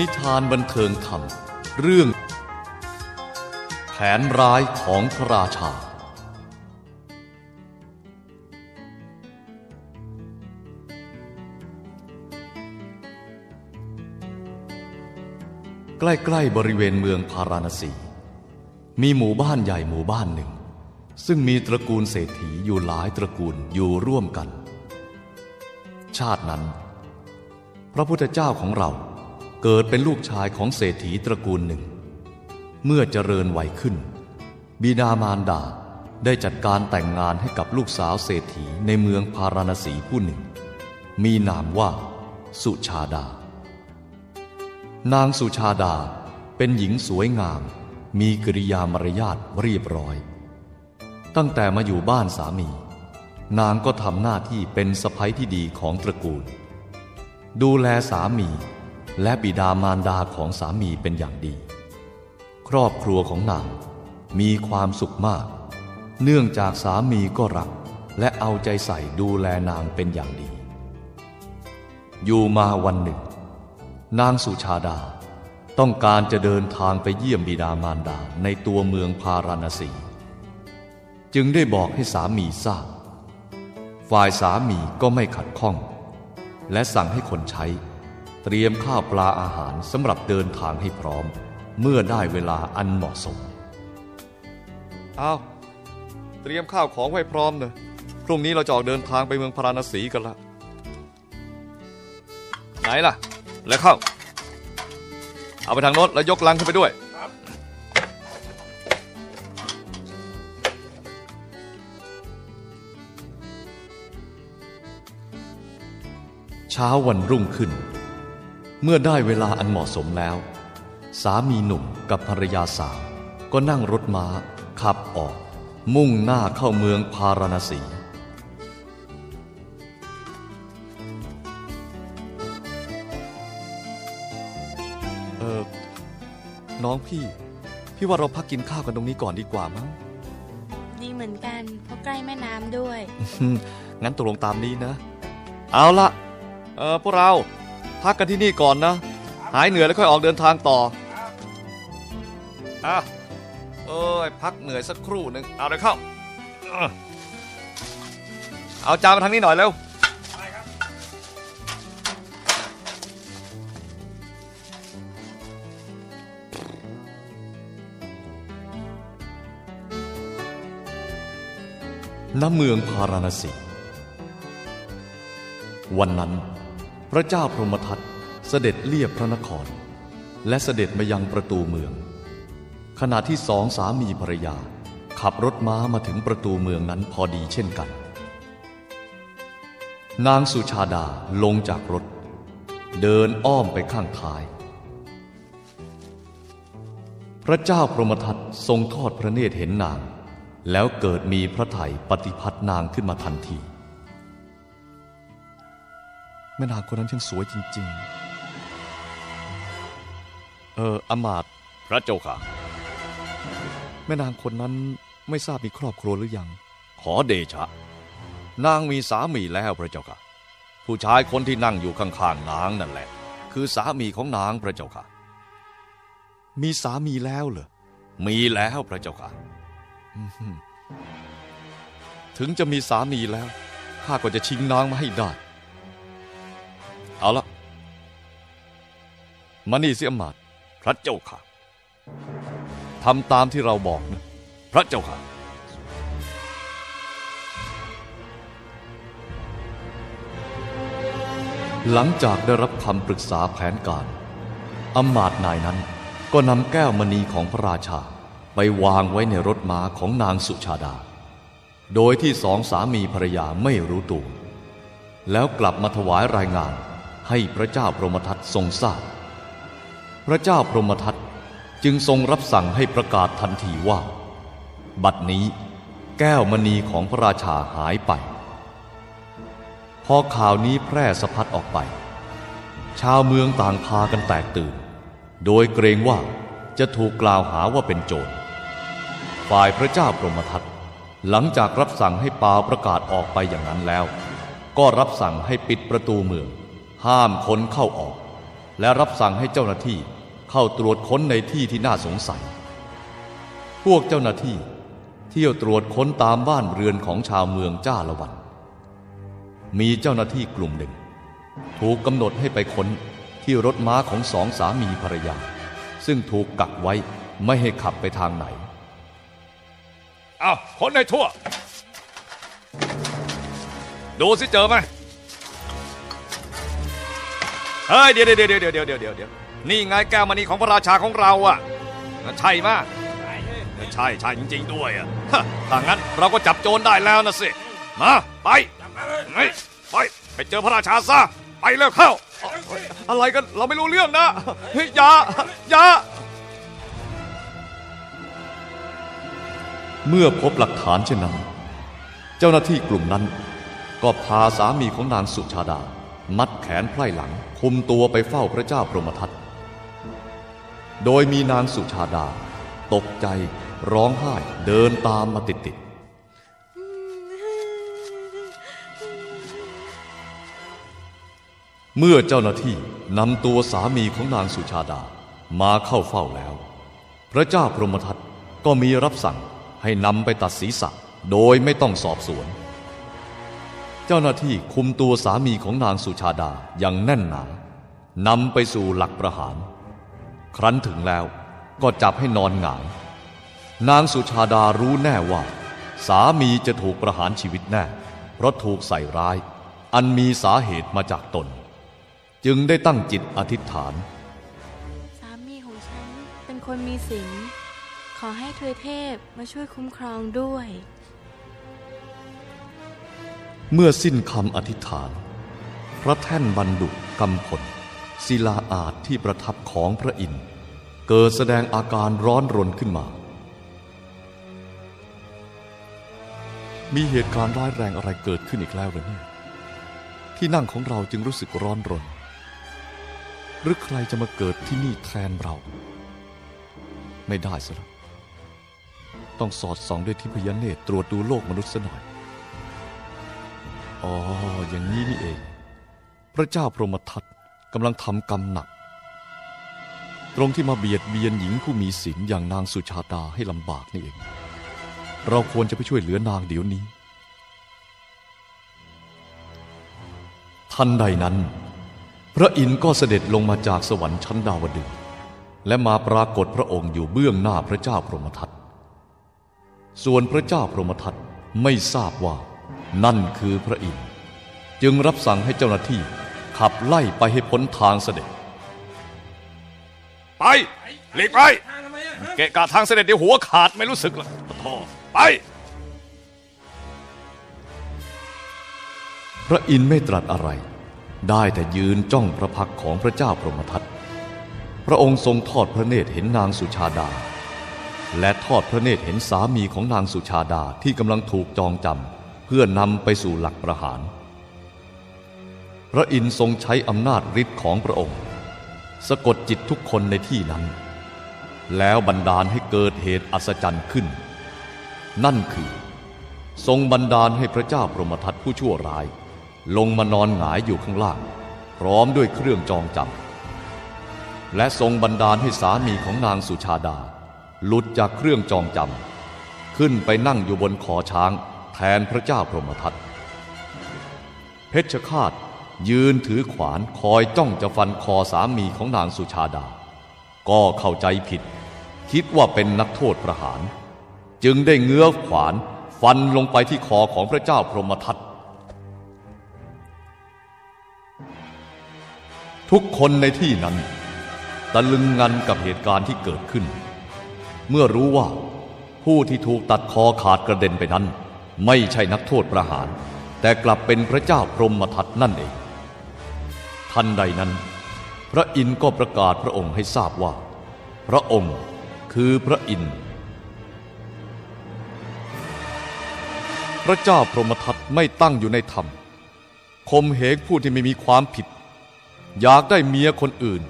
นิทานบันเทิงธรรม เรื่อง แผนร้ายของพระราชา ใกล้ๆบริเวณเมืองพาราณสี มีหมู่บ้านใหญ่หมู่บ้านหนึ่ง ซึ่งมีตระกูลเศรษฐีอยู่หลายตระกูลอยู่ร่วมกัน ชาตินั้น พระพุทธเจ้าของเรา เกิดเป็นลูกชายของเศรษฐีตระกูลหนึ่ง เมื่อเจริญวัยขึ้น บิดามารดาได้จัดการแต่งงานให้กับลูกสาวเศรษฐีในเมืองพาราณสีผู้หนึ่ง มีนามว่า สุชาดา นางสุชาดาเป็นหญิงสวยงาม มีกิริยามารยาทเรียบร้อย ตั้งแต่มาอยู่บ้านสามี นางก็ทำหน้าที่เป็นสะใภ้ที่ดีของตระกูล ดูแลสามี และบิดามารดาของสามีเป็นอย่างดี ครอบครัวของนางมีความสุขมาก เนื่องจากสามีก็รัก และเอาใจใส่ดูแลนางเป็นอย่างดี อยู่มาวันหนึ่ง นางสุชาดาต้องการจะเดินทางไปเยี่ยมบิดามารดาในตัวเมืองพาราณสี จึงได้บอกให้สามีทราบ ฝ่ายสามีก็ไม่ขัดข้อง และสั่งให้คนใช้ เตรียมข้าวปลาอาหารสำหรับเดินทางให้พร้อม เมื่อได้เวลาอันเหมาะสม เอาเตรียมข้าวของไว้พร้อมเนอะพรุ่งนี้เราจะออกเดินทางไปเมืองพาราณสีกันละไหนล่ะ แล้วเข้า เอาไปทางโน้นแล้วยกลังขึ้นไปด้วยเช้าวันรุ่งขึ้น เมื่อได้เวลาอันเหมาะสมแล้ว สามีหนุ่มกับภรรยาสาว ก็นั่งรถม้า ขับออก มุ่งหน้าเข้าเมืองพาราณสี เออน้องพี่ พี่ว่าเราพักกินข้าวกันตรงนี้ก่อนดีกว่ามั้ง ดีเหมือนกัน เพราะใกล้แม่น้ำด้วยอืมงั้นตกลงตามนี้นะ เอาละเออพวกเรา พักกันที่นี่ก่อนนะ หายเหนื่อยแล้วค่อยออกเดินทางต่ออะเอ้ยพักเหนื่อยสักครู่หนึ่งเอาเลยเข้าอะเอาจานมาทางนี้หน่อยเร็วณเมืองพาราณสี วันนั้น พระเจ้าพรหมทัตเสด็จเลียบพระนคร และเสด็จมายังประตูเมือง ขณะที่สองสามีภรรยา ขับรถม้ามาถึงประตูเมืองนั้นพอดีเช่นกัน นางสุชาดาลงจากรถ เดินอ้อมไปข้างท้าย พระเจ้าพรหมทัตทรงทอดพระเนตรเห็นนาง แล้วเกิดมีพระไถ่ปฏิพัทนางขึ้นมาทันที แม่นางคนนั้นช่างสวยจริง ๆ เอออำมาตย์พระเจ้าค่ะ แม่นางคนนั้นไม่ทราบมีครอบครัวหรือยัง ขอเดชะ นางมีสามีแล้วพระเจ้าค่ะ ผู้ชายคนที่นั่งอยู่ข้างๆนางนั่นแหละ คือสามีของนางพระเจ้าค่ะ มีสามีแล้วเหรอ มีแล้วพระเจ้าค่ะ ถึงจะมีสามีแล้วข้าก็จะชิงนางมาให้ได้ เอาละมานี่สิอำมาตพระเจ้าค่ะทำตามที่เราบอกนะ พระเจ้าค่ะ หลังจากได้รับคำปรึกษาแผนการอำมาตนายนั้นก็นำแก้วมณีของพระราชาไปวางไว้ในรถม้าของนางสุชาดา โดยที่สองสามีภรรยาไม่รู้ตัวแล้วกลับมาถวายรายงาน ให้พระเจ้าพรหมทัตทรงทราบ พระเจ้าพรหมทัตจึงทรงรับสั่งให้ประกาศทันทีว่า บัดนี้แก้วมณีของพระราชาหายไป พอข่าวนี้แพร่สะพัดออกไป ชาวเมืองต่างพากันแตกตื่น โดยเกรงว่าจะถูกกล่าวหาว่าเป็นโจร ฝ่ายพระเจ้าพรหมทัตหลังจากรับสั่งให้ปาประกาศออกไปอย่างนั้นแล้ว ก็รับสั่งให้ปิดประตูเมือง ห้ามคนเข้าออก และรับสั่งให้เจ้าหน้าที่เข้าตรวจค้นในที่ที่น่าสงสัย พวกเจ้าหน้าที่เที่ยวตรวจค้นตามบ้านเรือนของชาวเมืองจ้าละวัน มีเจ้าหน้าที่กลุ่มหนึ่ง ถูกกำหนดให้ไปค้นที่รถม้าของสองสามีภรรยา ซึ่งถูกกักไว้ไม่ให้ขับไปทางไหนเอาค้นให้ทั่ว ดูสิเจอไหม เฮ้ยเดี๋ยวเดี๋ยวเดี๋ยวเดี๋ยวเดี๋ยวเดี๋ยวเดี๋ยวนี่ไงแก้วมณีของพระราชาของเราอะใช่มาใช่ใช่จริง ๆ ด้วยอะถ้างั้นเราก็จับโจรได้แล้วนะสิมาไปไปไปเจอพระราชาซะไปเร็วเข้า อะไรกันเราไม่รู้เรื่องนะเย่าย่าเมื่อพบหลักฐานเช่นนั้น เจ้าหน้าที่กลุ่มนั้น ก็พาสามีของนางสุชาดา มัดแขนไพร่หลังคุมตัวไปเฝ้าพระเจ้าพรหมทัตโดยมีนางสุชาดา ตกใจร้องไห้เดินตามมาติดๆเมื่อเจ้าหน้าที่นำตัวสามีของนางสุชาดามาเข้าเฝ้าแล้ว พระเจ้าพรหมทัตก็มีรับสั่งให้นำไปตัดศีรษะโดยไม่ต้องสอบสวน เจ้าหน้าที่คุมตัวสามีของนางสุชาดาอย่างแน่นหนานำไปสู่หลักประหาร ครั้นถึงแล้วก็จับให้นอนหงาย นางสุชาดารู้แน่ว่า สามีจะถูกประหารชีวิตแน่ เพราะถูกใส่ร้าย อันมีสาเหตุมาจากตน จึงได้ตั้งจิตอธิษฐาน สามีของฉันเป็นคนมีศีลขอให้เทวยเทพมาช่วยคุ้มครองด้วย เมื่อสิ้นคำอธิษฐาน พระแท่นบรรดุกำพลศิลาอาจที่ประทับของพระอินทร์เกิดแสดงอาการร้อนรนขึ้นมา มีเหตุการณ์ร้ายแรงอะไรเกิดขึ้นอีกแล้วหรือเนี่ย ที่นั่งของเราจึงรู้สึกร้อนรน หรือใครจะมาเกิดที่นี่แทนเรา ไม่ได้ซะแล้วต้องสอดส่องด้วยทิพยเนตรตรวจดูโลกมนุษย์ซะหน่อย อ๋อ อย่างนี้นี่เอง พระเจ้าพรหมทัตกำลังทำกรรมหนัก ตรงที่มาเบียดเบียนหญิงผู้มีศีลอย่างนางสุชาดาให้ลำบากนี่เอง เราควรจะไปช่วยเหลือนางเดี๋ยวนี้ ทันใดนั้น พระอินทร์ก็เสด็จลงมาจากสวรรค์ชั้นดาวดึงและมาปรากฏพระองค์อยู่เบื้องหน้าพระเจ้าพรหมทัตส่วนพระเจ้าพรหมทัตไม่ทราบว่า นั่นคือพระอินทร์จึงรับสั่งให้เจ้าหน้าที่ขับไล่ไปให้พ้นทางเสด็จ ไปหลีกไปเกะกะทางเสด็จเดี๋ยวหัวขาดไม่รู้สึกหรอกโธ่ไป พระอินทร์ไม่ตรัสอะไร ได้แต่ยืนจ้องพระพักตร์ของพระเจ้าพรหมทัตพระองค์ทรงทอดพระเนตรเห็นนางสุชาดา และทอดพระเนตรเห็นสามีของนางสุชาดาที่กำลังถูกจองจำเพื่อนำไปสู่หลักประหาร พระอินทร์ทรงใช้อำนาจฤทธิ์ของพระองค์ สะกดจิตทุกคนในที่นั้น แล้วบันดาลให้เกิดเหตุอัศจรรย์ขึ้น นั่นคือ ทรงบันดาลให้พระเจ้าพรหมทัตผู้ชั่วร้าย ลงมานอนหงายอยู่ข้างล่าง พร้อมด้วยเครื่องจองจำและทรงบันดาลให้สามีของนางสุชาดา หลุดจากเครื่องจองจำขึ้นไปนั่งอยู่บนคอช้าง แทนพระเจ้าพรหมทัตเพชฌฆาตยืนถือขวานคอยจ้องจะฟันคอสามีของนางสุชาดา ก็เข้าใจผิด คิดว่าเป็นนักโทษประหาร จึงได้เงื้อขวานฟันลงไปที่คอของพระเจ้าพรหมทัตทุกคนในที่นั้นตะลึงงันกับเหตุการณ์ที่เกิดขึ้น เมื่อรู้ว่าผู้ที่ถูกตัดคอขาดกระเด็นไปนั้น ไม่ใช่นักโทษประหาร แต่กลับเป็นพระเจ้าพรหมทัตนั่นเอง ทันใดนั้น พระอินทร์ก็ประกาศพระองค์ให้ทราบว่า พระองค์คือพระอินทร์ พระเจ้าพรหมทัตไม่ตั้งอยู่ในธรรมคมเหงผู้ที่ไม่มีความผิด อยากได้เมียคนอื่น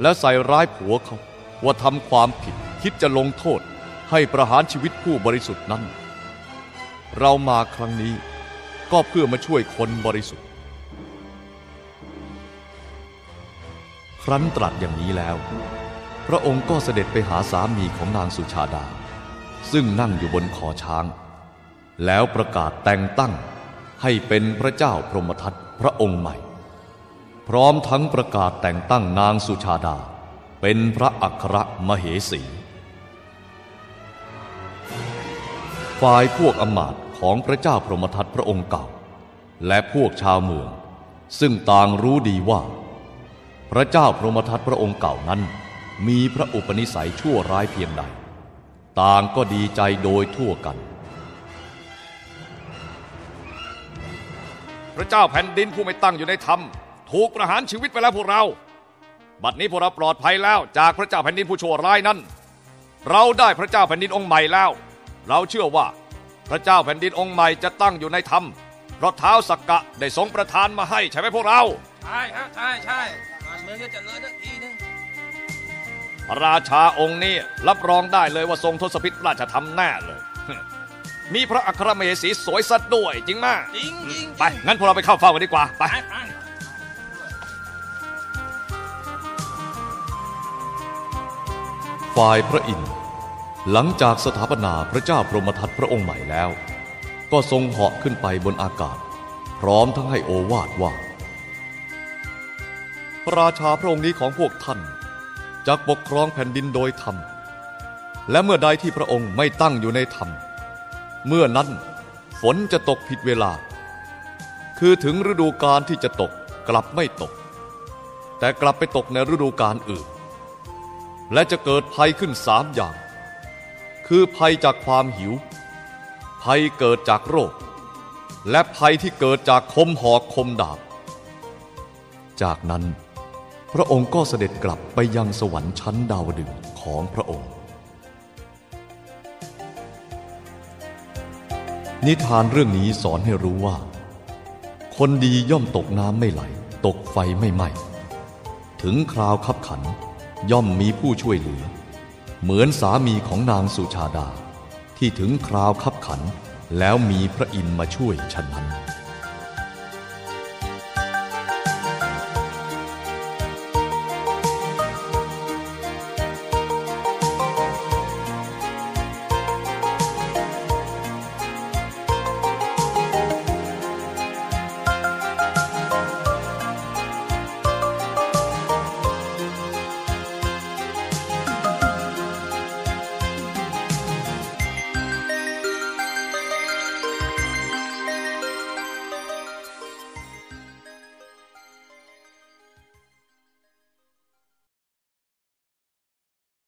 และใส่ร้ายผัวเขาว่าทำความผิดคิดจะลงโทษให้ประหารชีวิตผู้บริสุทธิ์นั้น เรามาครั้งนี้ก็เพื่อมาช่วยคนบริสุทธิ์ ครั้นตรัสอย่างนี้แล้ว พระองค์ก็เสด็จไปหาสามีของนางสุชาดา ซึ่งนั่งอยู่บนคอช้าง แล้วประกาศแต่งตั้งให้เป็นพระเจ้าพรหมทัตพระองค์ใหม่ พร้อมทั้งประกาศแต่งตั้งนางสุชาดา เป็นพระอัครมเหสี ฝ่ายพวกอมาตของพระเจ้าพรหมทัตพระองค์เก่า และพวกชาวเมือง ซึ่งต่างรู้ดีว่า พระเจ้าพรหมทัตพระองค์เก่านั้น มีพระอุปนิสัยชั่วร้ายเพียงใด ต่างก็ดีใจโดยทั่วกัน พระเจ้าแผ่นดินผู้ไม่ตั้งอยู่ในธรรม ถูกประหารชีวิตไปแล้วพวกเรา บัดนี้พวกเราปลอดภัยแล้วจากพระเจ้าแผ่นดินผู้ชั่วร้ายนั้น เราได้พระเจ้าแผ่นดินองค์ใหม่แล้ว เราเชื่อว่า พระเจ้าแผ่นดินองค์ใหม่จะตั้งอยู่ในธรรม เพราะเท้าวสักกะได้ทรงประทานมาให้ใช่ไหมพวกเรา ใช่ฮะใช่ใช่บ้านเมืองจะเจริญสักทีนึงพระราชาองค์นี้รับรองได้เลยว่าทรงทศพิธราชธรรมแน่เลย มีพระอัครมเหสีสวยสัดด้วยจริงมากจริงจริงไป งั้นพวกเราไปเข้าเฝ้ากันดีกว่า ไปไปไปฝ่ายพระอินทร์ หลังจากสถาปนาพระเจ้าพรหมทัตพระองค์ใหม่แล้ว ก็ทรงเหาะขึ้นไปบนอากาศ พร้อมทั้งให้โอวาทว่า พระราชาพระองค์นี้ของพวกท่านจักปกครองแผ่นดินโดยธรรม และเมื่อใดที่พระองค์ไม่ตั้งอยู่ในธรรม เมื่อนั้นฝนจะตกผิดเวลา คือถึงฤดูกาลที่จะตกกลับไม่ตก แต่กลับไปตกในฤดูกาลอื่น และจะเกิดภัยขึ้นสามอย่าง คือภัยจากความหิว ภัยเกิดจากโรค และภัยที่เกิดจากคมหอกคมดาบ จากนั้น พระองค์ก็เสด็จกลับไปยังสวรรค์ชั้นดาวดึงของพระองค์ นิทานเรื่องนี้สอนให้รู้ว่า คนดีย่อมตกน้ำไม่ไหล ตกไฟไม่ไหม้ถึงคราวขับขันย่อมมีผู้ช่วยเหลือ เหมือนสามีของนางสุชาดา ที่ถึงคราวคับขันแล้วมีพระอินทร์มาช่วยฉะนั้น